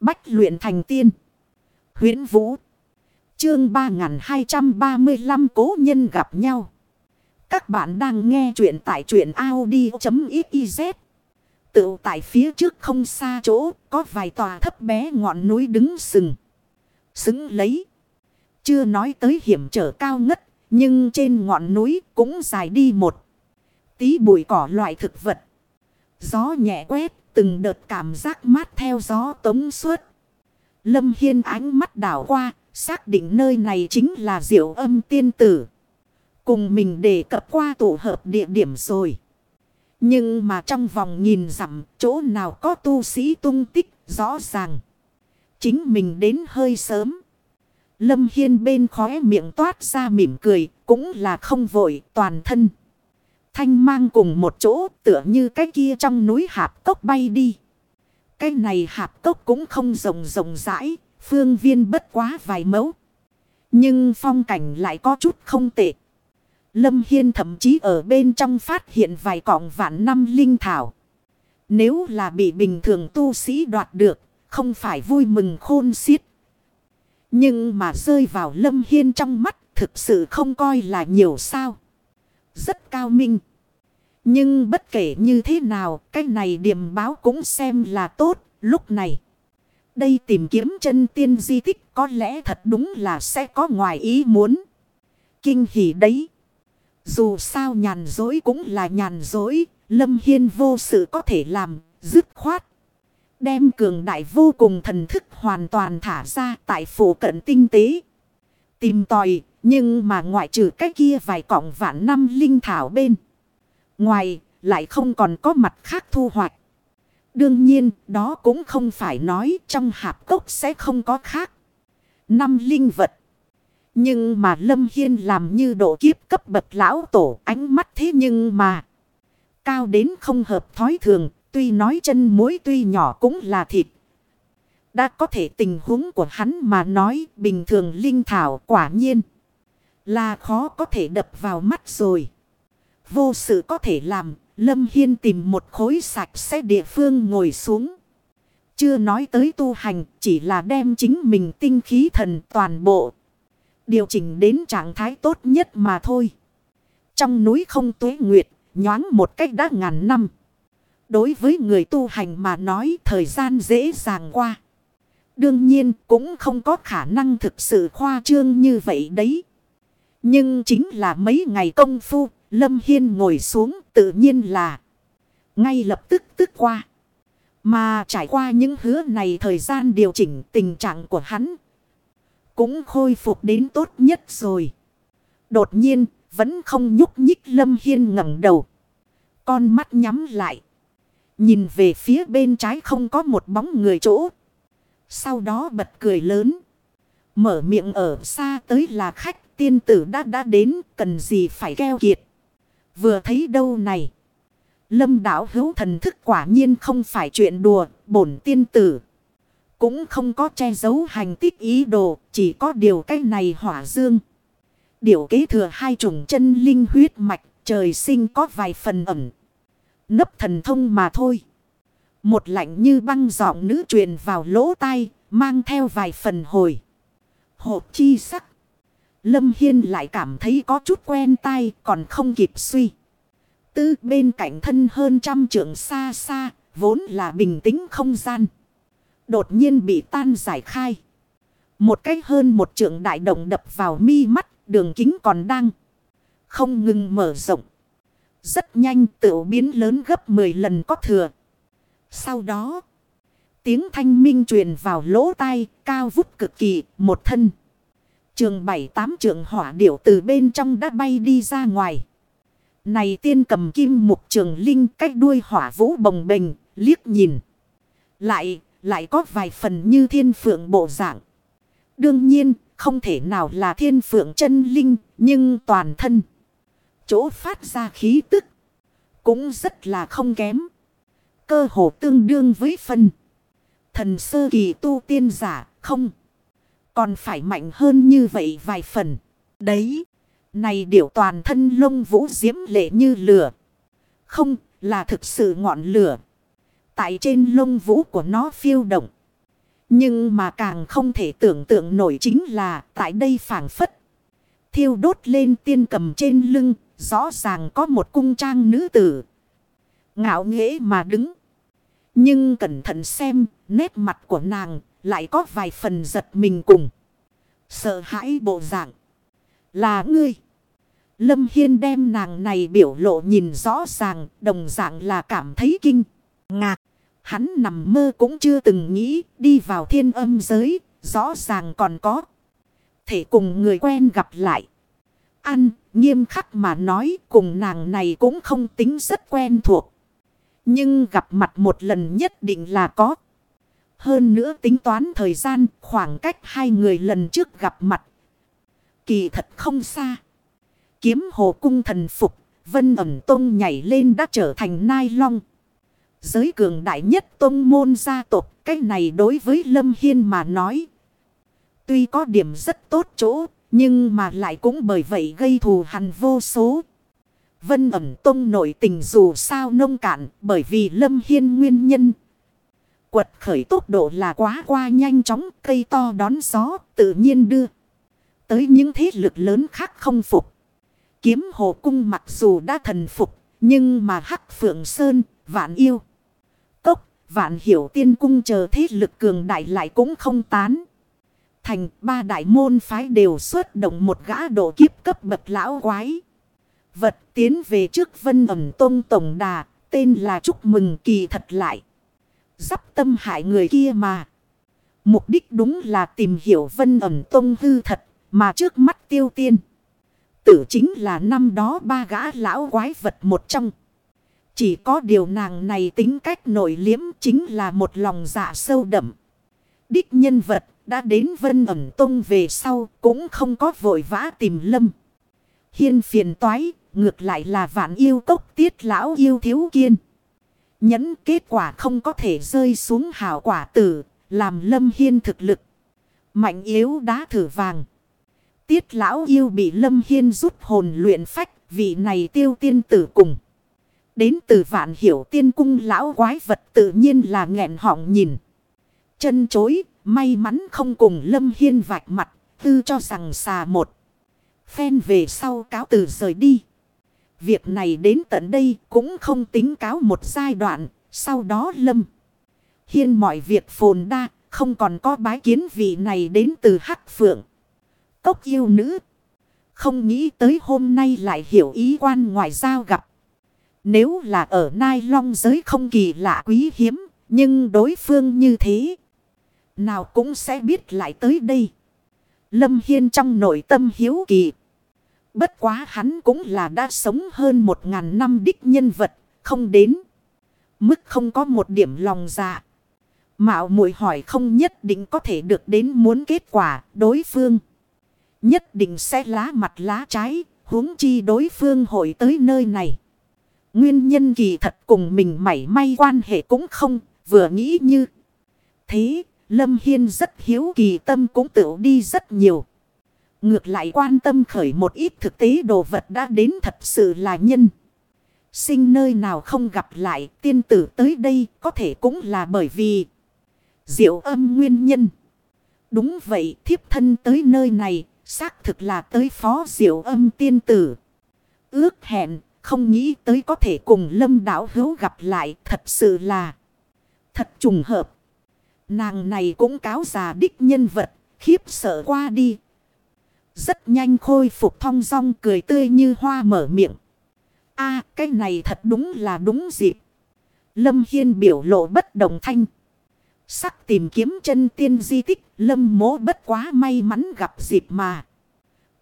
Bách luyện thành tiên. huyễn Vũ. Chương 3235 cố nhân gặp nhau. Các bạn đang nghe truyện tại truyện Audi.xyz. Tự tại phía trước không xa chỗ, có vài tòa thấp bé ngọn núi đứng sừng. Xứng lấy. Chưa nói tới hiểm trở cao ngất. Nhưng trên ngọn núi cũng dài đi một. Tí bụi cỏ loại thực vật. Gió nhẹ quét từng đợt cảm giác mát theo gió tống suốt. Lâm Hiên ánh mắt đảo qua, xác định nơi này chính là diệu âm tiên tử. Cùng mình đề cập qua tổ hợp địa điểm rồi. Nhưng mà trong vòng nhìn dặm chỗ nào có tu sĩ tung tích rõ ràng. Chính mình đến hơi sớm. Lâm Hiên bên khóe miệng toát ra mỉm cười cũng là không vội toàn thân. Thanh mang cùng một chỗ tựa như cái kia trong núi hạp cốc bay đi. Cái này hạp cốc cũng không rộng rộng rãi, phương viên bất quá vài mẫu. Nhưng phong cảnh lại có chút không tệ. Lâm Hiên thậm chí ở bên trong phát hiện vài cọng vạn năm linh thảo. Nếu là bị bình thường tu sĩ đoạt được, không phải vui mừng khôn xiết. Nhưng mà rơi vào Lâm Hiên trong mắt thực sự không coi là nhiều sao. Rất cao minh. Nhưng bất kể như thế nào, cái này điểm báo cũng xem là tốt, lúc này. Đây tìm kiếm chân tiên di tích có lẽ thật đúng là sẽ có ngoài ý muốn. Kinh hỉ đấy. Dù sao nhàn dối cũng là nhàn dối, Lâm Hiên vô sự có thể làm, dứt khoát. Đem cường đại vô cùng thần thức hoàn toàn thả ra tại phủ cận tinh tế. Tìm tòi, nhưng mà ngoại trừ cái kia vài cọng vạn năm linh thảo bên. Ngoài, lại không còn có mặt khác thu hoạch. Đương nhiên, đó cũng không phải nói trong hạp cốc sẽ không có khác. Năm linh vật. Nhưng mà Lâm Hiên làm như độ kiếp cấp bậc lão tổ ánh mắt thế nhưng mà. Cao đến không hợp thói thường, tuy nói chân muối tuy nhỏ cũng là thịt. Đã có thể tình huống của hắn mà nói bình thường linh thảo quả nhiên. Là khó có thể đập vào mắt rồi. Vô sự có thể làm, Lâm Hiên tìm một khối sạch sẽ địa phương ngồi xuống. Chưa nói tới tu hành, chỉ là đem chính mình tinh khí thần toàn bộ. Điều chỉnh đến trạng thái tốt nhất mà thôi. Trong núi không tuế nguyệt, nhoáng một cách đã ngàn năm. Đối với người tu hành mà nói thời gian dễ dàng qua. Đương nhiên cũng không có khả năng thực sự khoa trương như vậy đấy. Nhưng chính là mấy ngày công phu, Lâm Hiên ngồi xuống tự nhiên là ngay lập tức tức qua. Mà trải qua những hứa này thời gian điều chỉnh tình trạng của hắn cũng khôi phục đến tốt nhất rồi. Đột nhiên, vẫn không nhúc nhích Lâm Hiên ngẩng đầu. Con mắt nhắm lại. Nhìn về phía bên trái không có một bóng người chỗ. Sau đó bật cười lớn. Mở miệng ở xa tới là khách, tiên tử đã đã đến, cần gì phải keo kiệt. Vừa thấy đâu này. Lâm đảo hữu thần thức quả nhiên không phải chuyện đùa, bổn tiên tử. Cũng không có che giấu hành tích ý đồ, chỉ có điều cái này hỏa dương. Điều kế thừa hai chủng chân linh huyết mạch, trời sinh có vài phần ẩm. Nấp thần thông mà thôi. Một lạnh như băng giọng nữ truyền vào lỗ tai, mang theo vài phần hồi. Hộp chi sắc. Lâm Hiên lại cảm thấy có chút quen tai còn không kịp suy. Tư bên cạnh thân hơn trăm trượng xa xa, vốn là bình tĩnh không gian. Đột nhiên bị tan giải khai. Một cách hơn một trượng đại động đập vào mi mắt, đường kính còn đang. Không ngừng mở rộng. Rất nhanh tự biến lớn gấp 10 lần có thừa. Sau đó, tiếng thanh minh truyền vào lỗ tai, cao vút cực kỳ, một thân. Trường bảy tám trường hỏa điểu từ bên trong đã bay đi ra ngoài. Này tiên cầm kim mục trường linh cách đuôi hỏa vũ bồng bềnh, liếc nhìn. Lại, lại có vài phần như thiên phượng bộ dạng. Đương nhiên, không thể nào là thiên phượng chân linh, nhưng toàn thân. Chỗ phát ra khí tức, cũng rất là không kém. Cơ hồ tương đương với phần. Thần sơ kỳ tu tiên giả, không. Còn phải mạnh hơn như vậy vài phần. Đấy. Này điểu toàn thân lông vũ diễm lệ như lửa. Không là thực sự ngọn lửa. Tại trên lông vũ của nó phiêu động. Nhưng mà càng không thể tưởng tượng nổi chính là tại đây phảng phất. Thiêu đốt lên tiên cầm trên lưng, rõ ràng có một cung trang nữ tử. Ngạo nghễ mà đứng. Nhưng cẩn thận xem, nét mặt của nàng lại có vài phần giật mình cùng. Sợ hãi bộ dạng. Là ngươi. Lâm Hiên đem nàng này biểu lộ nhìn rõ ràng, đồng dạng là cảm thấy kinh, ngạc. Hắn nằm mơ cũng chưa từng nghĩ đi vào thiên âm giới, rõ ràng còn có. Thể cùng người quen gặp lại. Ăn, nghiêm khắc mà nói cùng nàng này cũng không tính rất quen thuộc. Nhưng gặp mặt một lần nhất định là có. Hơn nữa tính toán thời gian khoảng cách hai người lần trước gặp mặt. Kỳ thật không xa. Kiếm hồ cung thần phục, vân ẩm tông nhảy lên đã trở thành nai long. Giới cường đại nhất tông môn gia tộc, cái này đối với Lâm Hiên mà nói. Tuy có điểm rất tốt chỗ, nhưng mà lại cũng bởi vậy gây thù hằn vô số. Vân ẩm tông nổi tình dù sao nông cạn bởi vì Lâm Hiên nguyên nhân. Quật khởi tốc độ là quá qua nhanh chóng, cây to đón gió tự nhiên đưa. Tới những thế lực lớn khác không phục. Kiếm hồ cung mặc dù đã thần phục, nhưng mà hắc phượng sơn, vạn yêu. Cốc, vạn hiểu tiên cung chờ thế lực cường đại lại cũng không tán. Thành ba đại môn phái đều xuất động một gã độ kiếp cấp bậc lão quái. Vật tiến về trước vân ẩm tôn tổng đà, tên là chúc mừng kỳ thật lại. Dắp tâm hại người kia mà. Mục đích đúng là tìm hiểu vân ẩm tông hư thật, mà trước mắt tiêu tiên. Tử chính là năm đó ba gã lão quái vật một trong. Chỉ có điều nàng này tính cách nổi liếm chính là một lòng dạ sâu đậm. Đích nhân vật đã đến vân ẩm tông về sau cũng không có vội vã tìm lâm. Hiên phiền toái, ngược lại là vạn yêu cốc tiết lão yêu thiếu kiên. Nhẫn kết quả không có thể rơi xuống hảo quả tử, làm lâm hiên thực lực. Mạnh yếu đá thử vàng. Tiết lão yêu bị lâm hiên rút hồn luyện phách, vị này tiêu tiên tử cùng. Đến từ vạn hiểu tiên cung lão quái vật tự nhiên là nghẹn họng nhìn. Chân chối, may mắn không cùng lâm hiên vạch mặt, tư cho rằng xà một. Phen về sau cáo từ rời đi. Việc này đến tận đây cũng không tính cáo một giai đoạn, sau đó lâm. Hiên mọi việc phồn đa, không còn có bái kiến vị này đến từ hắc phượng. Cốc yêu nữ. Không nghĩ tới hôm nay lại hiểu ý quan ngoại giao gặp. Nếu là ở Nai Long giới không kỳ lạ quý hiếm, nhưng đối phương như thế, nào cũng sẽ biết lại tới đây. Lâm Hiên trong nội tâm hiếu kỳ. Bất quá hắn cũng là đã sống hơn một ngàn năm đích nhân vật, không đến. Mức không có một điểm lòng dạ. Mạo muội hỏi không nhất định có thể được đến muốn kết quả đối phương. Nhất định sẽ lá mặt lá trái, huống chi đối phương hội tới nơi này. Nguyên nhân kỳ thật cùng mình mảy may quan hệ cũng không, vừa nghĩ như. Thế, Lâm Hiên rất hiếu kỳ tâm cũng tự đi rất nhiều. Ngược lại quan tâm khởi một ít thực tế đồ vật đã đến thật sự là nhân. Sinh nơi nào không gặp lại tiên tử tới đây có thể cũng là bởi vì diệu âm nguyên nhân. Đúng vậy thiếp thân tới nơi này xác thực là tới phó diệu âm tiên tử. Ước hẹn không nghĩ tới có thể cùng lâm đảo hữu gặp lại thật sự là thật trùng hợp. Nàng này cũng cáo già đích nhân vật, khiếp sợ qua đi. Rất nhanh khôi phục thong dong cười tươi như hoa mở miệng. a cái này thật đúng là đúng dịp. Lâm Hiên biểu lộ bất đồng thanh. Sắc tìm kiếm chân tiên di tích, lâm mố bất quá may mắn gặp dịp mà.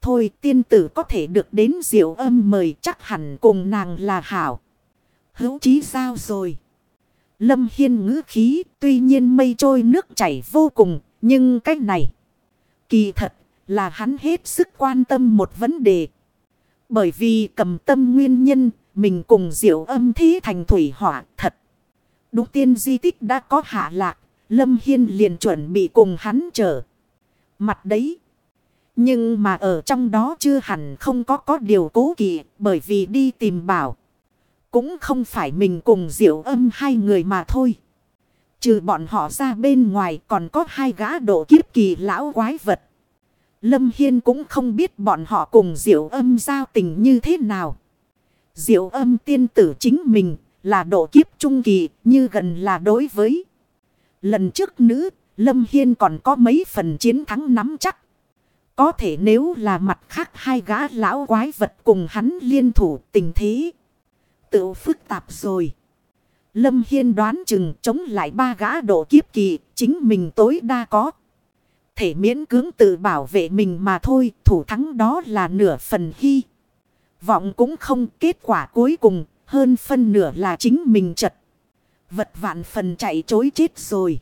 Thôi tiên tử có thể được đến diệu âm mời chắc hẳn cùng nàng là hảo. Hữu chí sao rồi? Lâm Hiên ngữ khí tuy nhiên mây trôi nước chảy vô cùng nhưng cách này kỳ thật là hắn hết sức quan tâm một vấn đề. Bởi vì cầm tâm nguyên nhân, mình cùng diệu âm thí thành thủy hỏa thật. Đúng tiên di tích đã có hạ lạc, Lâm Hiên liền chuẩn bị cùng hắn chờ. Mặt đấy. Nhưng mà ở trong đó chưa hẳn không có có điều cố kỵ, bởi vì đi tìm bảo. Cũng không phải mình cùng diệu âm hai người mà thôi. Trừ bọn họ ra bên ngoài còn có hai gã độ kiếp kỳ lão quái vật. Lâm Hiên cũng không biết bọn họ cùng diệu âm giao tình như thế nào. Diệu âm tiên tử chính mình là độ kiếp trung kỳ như gần là đối với. Lần trước nữ, Lâm Hiên còn có mấy phần chiến thắng nắm chắc. Có thể nếu là mặt khác hai gã lão quái vật cùng hắn liên thủ tình thế. Tự phức tạp rồi. Lâm Hiên đoán chừng chống lại ba gã độ kiếp kỳ, chính mình tối đa có. Thể miễn cưỡng tự bảo vệ mình mà thôi, thủ thắng đó là nửa phần hy. Vọng cũng không kết quả cuối cùng, hơn phân nửa là chính mình chật. Vật vạn phần chạy chối chết rồi.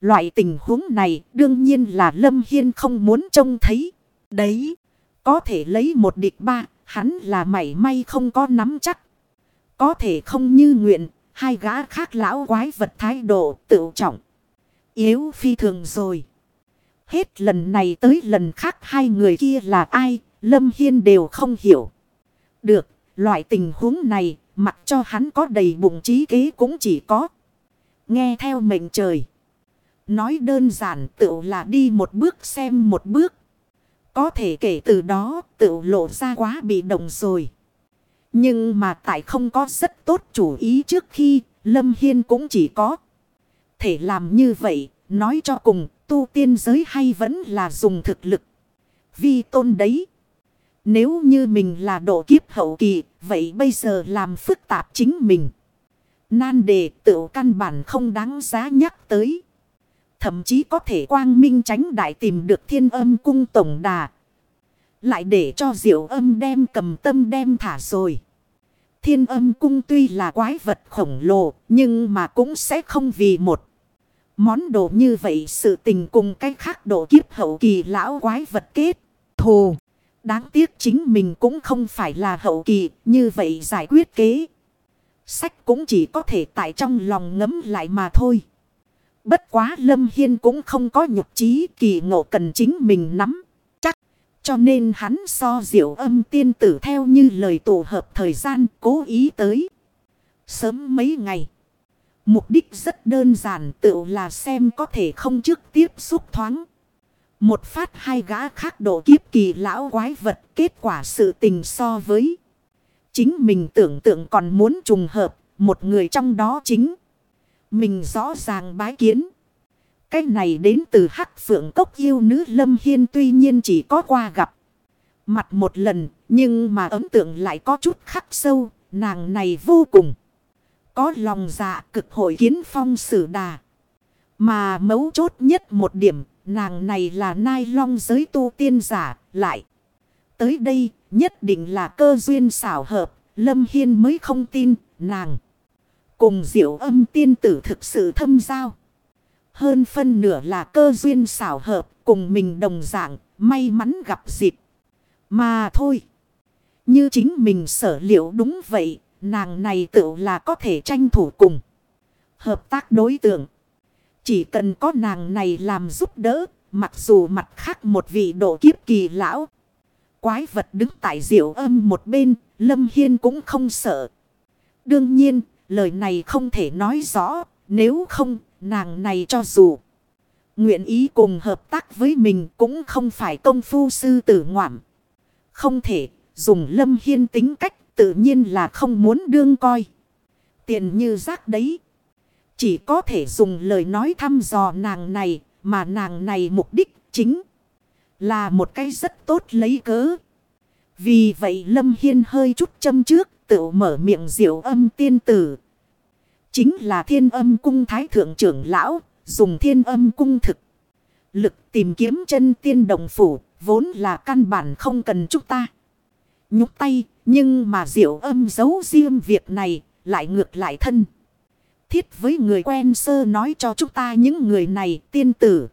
Loại tình huống này đương nhiên là Lâm Hiên không muốn trông thấy. Đấy, có thể lấy một địch ba, hắn là mảy may không có nắm chắc. Có thể không như nguyện, hai gã khác lão quái vật thái độ tự trọng. Yếu phi thường rồi. Hết lần này tới lần khác hai người kia là ai, Lâm Hiên đều không hiểu. Được, loại tình huống này, mặc cho hắn có đầy bụng trí kế cũng chỉ có. Nghe theo mệnh trời. Nói đơn giản tự là đi một bước xem một bước. Có thể kể từ đó tự lộ ra quá bị động rồi. Nhưng mà tại không có rất tốt chủ ý trước khi Lâm Hiên cũng chỉ có thể làm như vậy. Nói cho cùng tu tiên giới hay vẫn là dùng thực lực. Vi tôn đấy. Nếu như mình là độ kiếp hậu kỳ, vậy bây giờ làm phức tạp chính mình. Nan đề tự căn bản không đáng giá nhắc tới. Thậm chí có thể quang minh tránh đại tìm được thiên âm cung tổng đà. Lại để cho diệu âm đem cầm tâm đem thả rồi. Thiên âm cung tuy là quái vật khổng lồ nhưng mà cũng sẽ không vì một. Món đồ như vậy sự tình cùng cái khác độ kiếp hậu kỳ lão quái vật kết. Thù. Đáng tiếc chính mình cũng không phải là hậu kỳ, như vậy giải quyết kế. Sách cũng chỉ có thể tại trong lòng ngấm lại mà thôi. Bất quá Lâm Hiên cũng không có nhục trí kỳ ngộ cần chính mình nắm. Chắc. Cho nên hắn so diệu âm tiên tử theo như lời tổ hợp thời gian cố ý tới. Sớm mấy ngày. Mục đích rất đơn giản tự là xem có thể không trước tiếp xúc thoáng. Một phát hai gã khác độ kiếp kỳ lão quái vật, kết quả sự tình so với. Chính mình tưởng tượng còn muốn trùng hợp, một người trong đó chính. Mình rõ ràng bái kiến. Cái này đến từ hắc phượng cốc yêu nữ Lâm Hiên tuy nhiên chỉ có qua gặp. Mặt một lần, nhưng mà ấn tượng lại có chút khắc sâu. Nàng này vô cùng. Có lòng dạ cực hội kiến phong sử đà. Mà mấu chốt nhất một điểm. Nàng này là nai long giới tu tiên giả. Lại. Tới đây nhất định là cơ duyên xảo hợp. Lâm Hiên mới không tin nàng. Cùng diệu âm tiên tử thực sự thâm giao. Hơn phân nửa là cơ duyên xảo hợp, cùng mình đồng dạng, may mắn gặp dịp. Mà thôi. Như chính mình sở liệu đúng vậy. Nàng này tự là có thể tranh thủ cùng. Hợp tác đối tượng. Chỉ cần có nàng này làm giúp đỡ. Mặc dù mặt khác một vị độ kiếp kỳ lão. Quái vật đứng tại diệu âm một bên. Lâm Hiên cũng không sợ. Đương nhiên Lời này không thể nói rõ. Nếu không, nàng này cho dù nguyện ý cùng hợp tác với mình cũng không phải công phu sư tử ngoảm. Không thể dùng lâm hiên tính cách tự nhiên là không muốn đương coi. Tiền như rác đấy. Chỉ có thể dùng lời nói thăm dò nàng này mà nàng này mục đích chính là một cái rất tốt lấy cớ. Vì vậy Lâm Hiên hơi chút châm trước tự mở miệng diệu âm tiên tử. Chính là thiên âm cung thái thượng trưởng lão, dùng thiên âm cung thực. Lực tìm kiếm chân tiên đồng phủ, vốn là căn bản không cần chúng ta. Nhúc tay, nhưng mà diệu âm giấu riêng việc này, lại ngược lại thân. Thiết với người quen sơ nói cho chúng ta những người này tiên tử.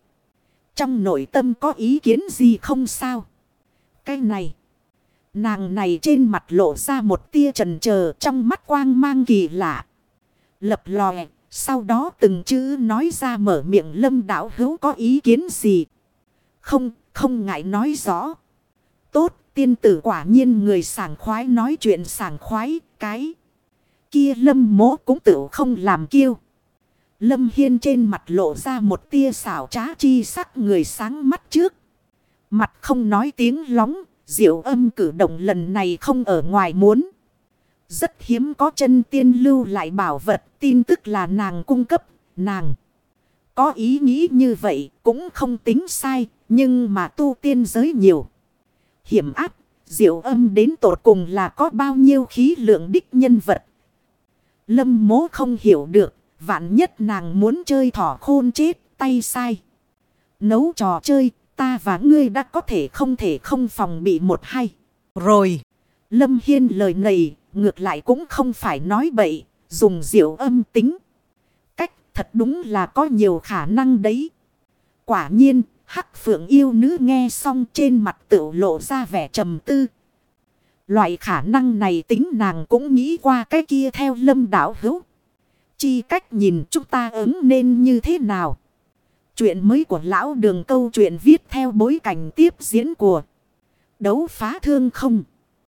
Trong nội tâm có ý kiến gì không sao? Cái này. Nàng này trên mặt lộ ra một tia trần chờ trong mắt quang mang kỳ lạ. Lập lòe. Sau đó từng chữ nói ra mở miệng lâm đảo hữu có ý kiến gì. Không, không ngại nói rõ. Tốt, tiên tử quả nhiên người sảng khoái nói chuyện sảng khoái, cái. Kia lâm mố cũng tự không làm kiêu. Lâm Hiên trên mặt lộ ra một tia xảo trá chi sắc người sáng mắt trước. Mặt không nói tiếng lóng, diệu âm cử động lần này không ở ngoài muốn. Rất hiếm có chân tiên lưu lại bảo vật, tin tức là nàng cung cấp, nàng. Có ý nghĩ như vậy cũng không tính sai, nhưng mà tu tiên giới nhiều. Hiểm áp, diệu âm đến tột cùng là có bao nhiêu khí lượng đích nhân vật. Lâm mố không hiểu được, vạn nhất nàng muốn chơi thỏ khôn chết, tay sai. Nấu trò chơi, ta và ngươi đã có thể không thể không phòng bị một hay. Rồi, Lâm Hiên lời này, ngược lại cũng không phải nói bậy, dùng diệu âm tính. Cách thật đúng là có nhiều khả năng đấy. Quả nhiên, Hắc Phượng yêu nữ nghe xong trên mặt tự lộ ra vẻ trầm tư. Loại khả năng này tính nàng cũng nghĩ qua cái kia theo lâm đảo hữu. Chi cách nhìn chúng ta ứng nên như thế nào? Chuyện mới của lão đường câu chuyện viết theo bối cảnh tiếp diễn của đấu phá thương không.